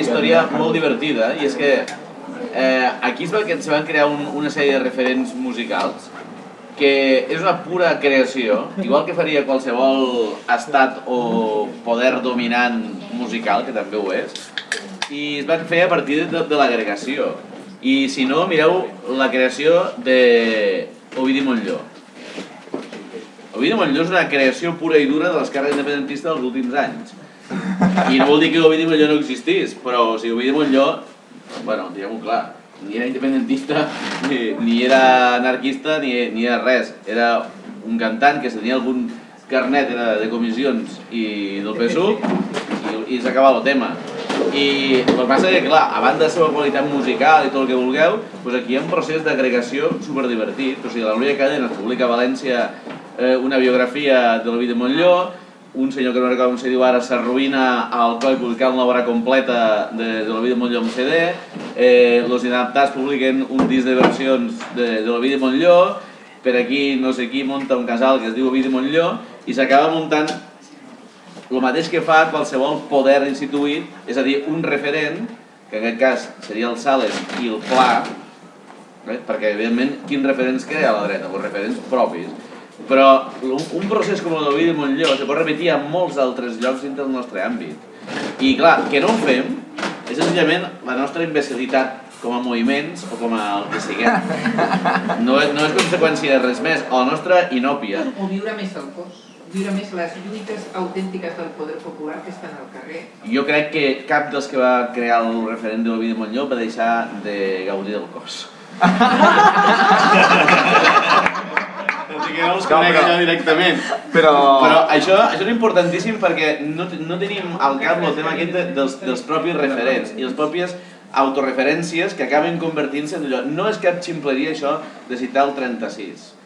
història molt divertida i és que eh, aquí es, va, que se van crear un, una sèrie de referents musicals que és una pura creació, igual que faria qualsevol estat o poder dominant musical, que també ho és, i es van fer a partir de, de l'agregació. I si no, mireu la creació de Ovidi Montlló. Ovidi Montlló és una creació pura i dura de l'esquerra independentista dels últims anys. I no vol dir que Ovidi Montlló no existís, però o sigui, Ovidi Montlló, bueno, diguem-ho clar, ni era independentista, ni, ni era anarquista, ni, ni era res. Era un cantant que tenia algun carnet era de comissions i del PSUC i, i s'acabava el tema. I el que passa que, clar, a banda de la seva qualitat musical i tot el que vulgueu, doncs aquí hi ha un procés d'agregació superdivertit. O sigui, la Núria Cadena publica a València eh, una biografia de la vida de Montlló, un senyor que no recordo com se diu ara s'arruïna al coll publicant l'obra completa de, de la vida de Montlló en CD, eh, los inadaptats publiquen un disc de versions de, de la vida de Montlló, per aquí no sé qui munta un casal que es diu Ovidi Montlló i s'acaba muntant el mateix que fa qualsevol poder instituït, és a dir, un referent, que en aquest cas seria el Sales i el Pla, eh? perquè evidentment quins referents crea a la dreta? Els referents propis. Però un, procés com el d'Ovidi Montlló se pot repetir a molts altres llocs dintre del nostre àmbit. I clar, que no ho fem és senzillament la nostra imbecilitat com a moviments o com a el que siguem. No és, no és conseqüència de res més, o la nostra inòpia. O viure més el cos, viure més les lluites autèntiques del poder popular que estan al carrer. Jo crec que cap dels que va crear el referent de l'Ovidi Montlló va deixar de gaudir del cos. Que no conec però- allò directament. Però... Però això, això és importantíssim perquè no, no tenim al cap el tema aquest de, dels, dels propis referents i les pròpies autorreferències que acaben convertint-se en allò. No és cap ximpleria això de citar el 36.